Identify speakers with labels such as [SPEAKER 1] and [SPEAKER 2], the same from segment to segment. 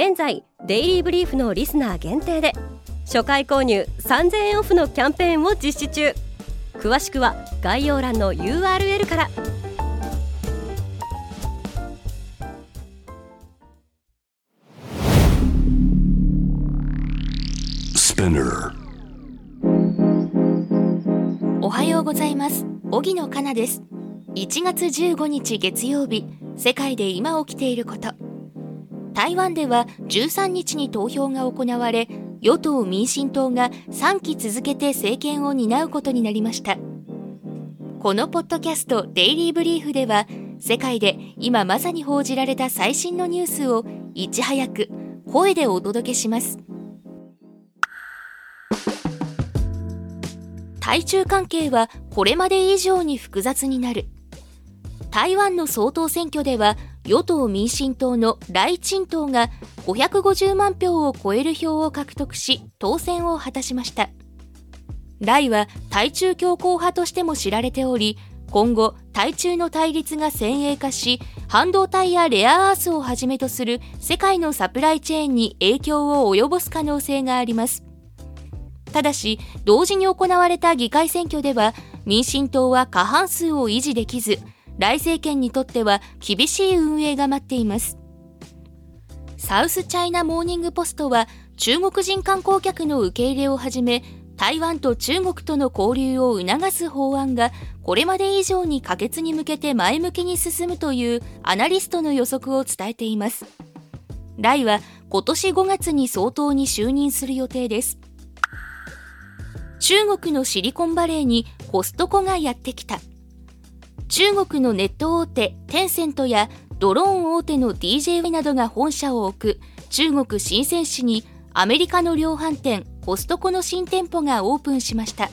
[SPEAKER 1] 現在デイリーブリーフのリスナー限定で初回購入3000円オフのキャンペーンを実施中。詳しくは概要欄の URL から。
[SPEAKER 2] おはようございます。荻野かなです。1月15日月曜日世界で今起きていること台湾では13日に投票が行われ与党民進党が3期続けて政権を担うことになりました。このポッドキャストデイリーブリーフでは世界で今まさに報じられた最新のニュースをいち早く声でお届けします。対中関係はこれまで以上に複雑になる。台湾の総統選挙では与党・民進党の来陳党が550万票を超える票を獲得し当選を果たしました。来は対中強硬派としても知られており今後対中の対立が先鋭化し半導体やレアアースをはじめとする世界のサプライチェーンに影響を及ぼす可能性があります。ただし同時に行われた議会選挙では民進党は過半数を維持できず来政権にとっては厳しい運営が待っています。サウスチャイナモーニングポストは中国人観光客の受け入れをはじめ台湾と中国との交流を促す法案がこれまで以上に可決に向けて前向きに進むというアナリストの予測を伝えています。来は今年5月に総統に就任する予定です。中国のシリコンバレーにコストコがやってきた。中国のネット大手テンセントやドローン大手の DJY などが本社を置く。中国深セン市にアメリカの量販店コストコの新店舗がオープンしました。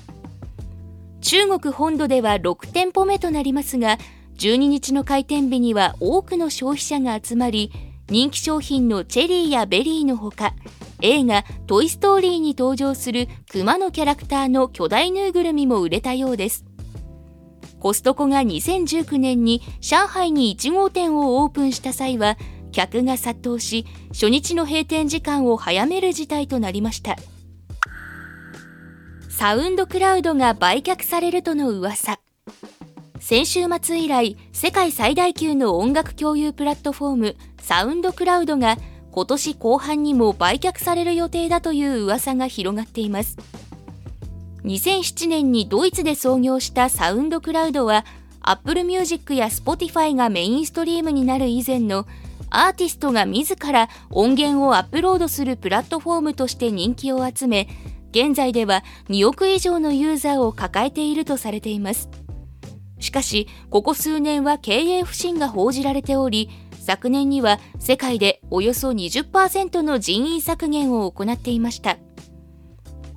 [SPEAKER 2] 中国本土では6店舗目となりますが12日の開店日には多くの消費者が集まり人気商品のチェリーやベリーのほか映画「トイ・ストーリー」に登場するクマのキャラクターの巨大ぬいぐるみも売れたようです。コストコが2019年に上海に1号店をオープンした際は客が殺到し初日の閉店時間を早める事態となりました。サウンドクラウドが売却されるとの噂。先週末以来世界最大級の音楽共有プラットフォームサウンドクラウドが今年後半にも売却される予定だという噂が広がっています。2007年にドイツで創業したサウンドクラウドは Apple Music や Spotify がメインストリームになる以前のアーティストが自ら音源をアップロードするプラットフォームとして人気を集め現在では2億以上のユーザーを抱えているとされています。しかしここ数年は経営不振が報じられており昨年には世界でおよそ20%の人員削減を行っていました。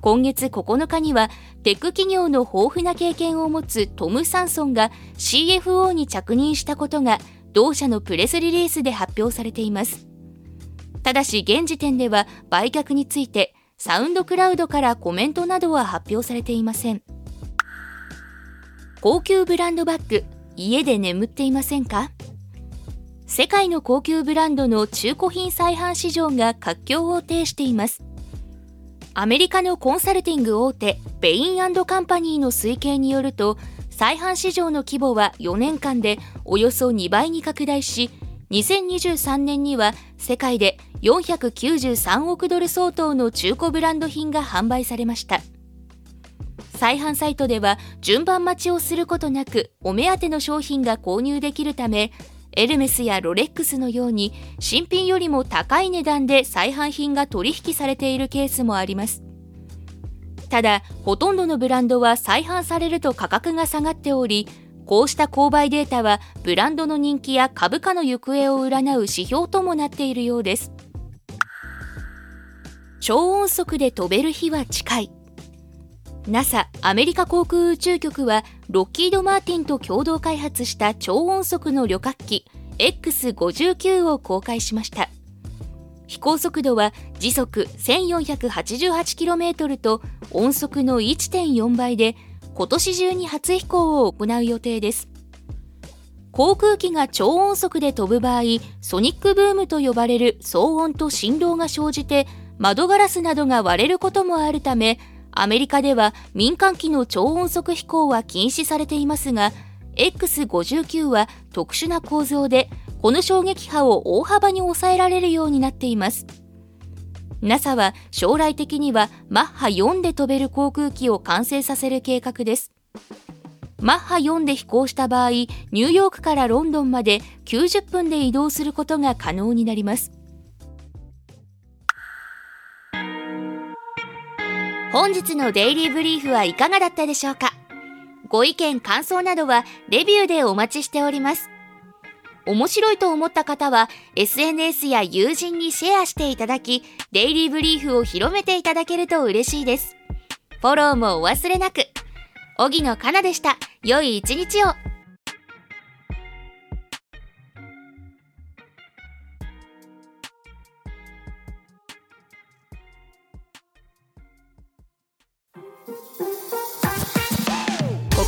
[SPEAKER 2] 今月9日にはテック企業の豊富な経験を持つトム・サンソンが CFO に着任したことが同社のプレスリリースで発表されています。ただし現時点では売却についてサウンドクラウドからコメントなどは発表されていません。高級ブランドバッグ家で眠っていませんか？世界の高級ブランドの中古品再販市場が活況を呈しています。アメリカのコンサルティング大手ベインカンパニーの推計によると再販市場の規模は4年間でおよそ2倍に拡大し2023年には世界で493億ドル相当の中古ブランド品が販売されました。再販サイトでは順番待ちをすることなくお目当ての商品が購入できるためエルメスやロレックスのように新品よりも高い値段で再販品が取引されているケースもあります。ただほとんどのブランドは再販されると価格が下がっておりこうした購買データはブランドの人気や株価の行方を占う指標ともなっているようです。超音速で飛べる日は近い。NASA アメリカ航空宇宙局はロッキード・マーティンと共同開発した超音速の旅客機 X59 を公開しました。飛行速度は時速 1488km と音速の1.4倍で今年中に初飛行を行う予定です。航空機が超音速で飛ぶ場合ソニックブームと呼ばれる騒音と振動が生じて窓ガラスなどが割れることもあるためアメリカでは民間機の超音速飛行は禁止されていますが X59 は特殊な構造でこの衝撃波を大幅に抑えられるようになっています。NASA は将来的にはマッハ4で飛べる航空機を完成させる計画です。マッハ4で飛行した場合ニューヨークからロンドンまで90分で移動することが可能になります。本日のデイリーブリーフはいかがだったでしょうか？ご意見感想などはレビューでお待ちしております面白いと思った方は SNS や友人にシェアしていただきデイリーブリーフを広めていただけると嬉しいですフォローもお忘れなく荻野かなでした。良い一日を。